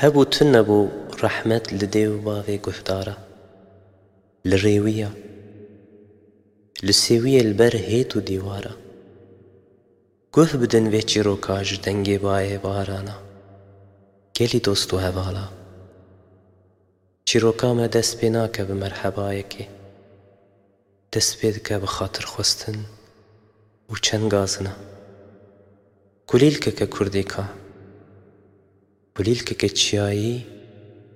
هەبوو تون نەبوو ڕەحمەت لە دێ و باوێ گوهدارە. لە ڕێویە لە سێویە لەبەر هێت و دیوارە. گوه بدن وێ چیرۆکاژ دەنگێ باێ بارانە. گەلی دۆست و هەواڵە. چیرۆکامە دەست پێ ناکە بە مەرحەبایەکێ دەست پێ دکە خواستن و چەند گازنە. کوردێکە بلیلکەکە چیایی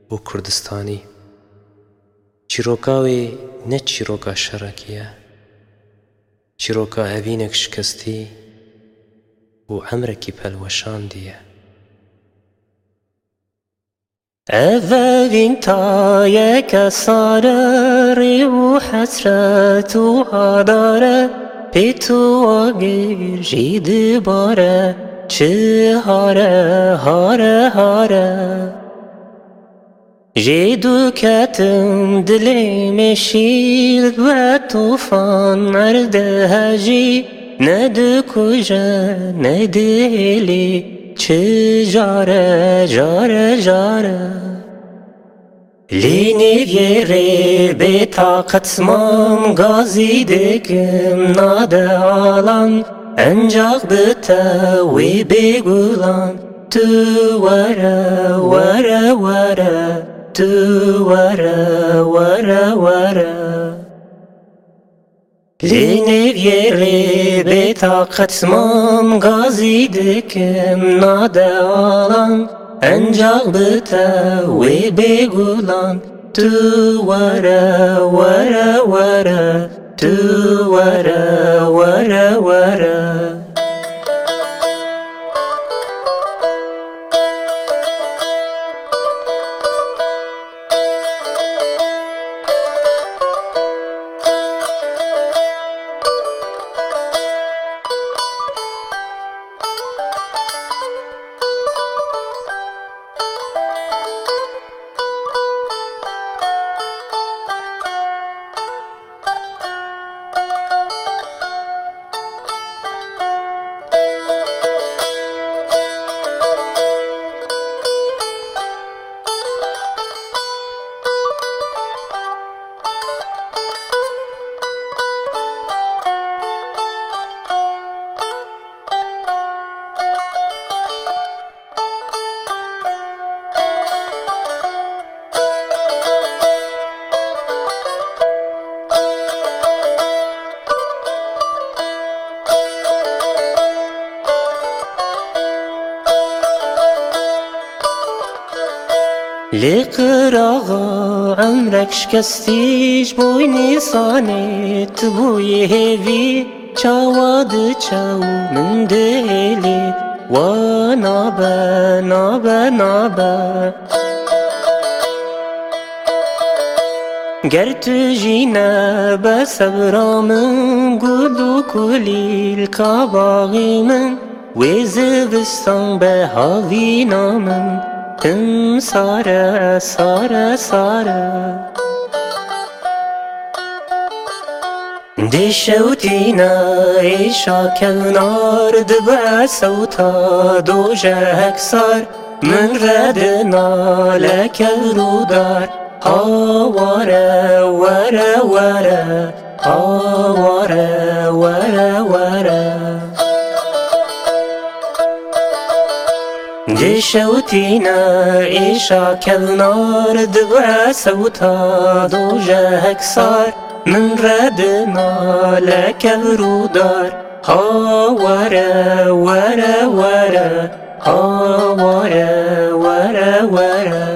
بۆ کوردستانی. چیرۆکاوێ نە چیرۆکە شەڕەکیە چیرۆکە هەڤینێک شکستی و ئەمرێکی پەلوەشاندیە ئەڤین تایەکە سارە ڕێ و حەسرەت و ئادارە پێ تو دبارە Çı hare hare hare. Jê duketim dilê me şîr ve tufan erde hejî Ne dikuje ne dilî Çı jare jare jare. Lini geri be taqatman gazi dikim nade alan. بتە وێ بێگوڵان تو وەرە وەرە وەرە تو وەرە وەرە وەرە لێنێ ڕێ بێتاقەتمان گازی دکم نادە ئاڵان ئەنجاق بتە وێ بێگوڵان تو do what a what a what a لقراغا عمرك شكستيش بوي نيسانت بوي هيفي چاواد چاو من دهلي ونابا نابا نابا گر تجينا بسبرا من قلو كلي الكاباغي من. وزبستان بهاوينا من Tım sarı sarı sarı دشوتينا إيشا كالنار دبع صوتا دوجهك صار من ردنا لك الرودار هاورا ورا ورا هاورا شوتينا إيشا كالنار دغرا سوتا دوجهك صار من ردنا لك الرودار. ها ورا ورا ورا ها ورا ورا, ورا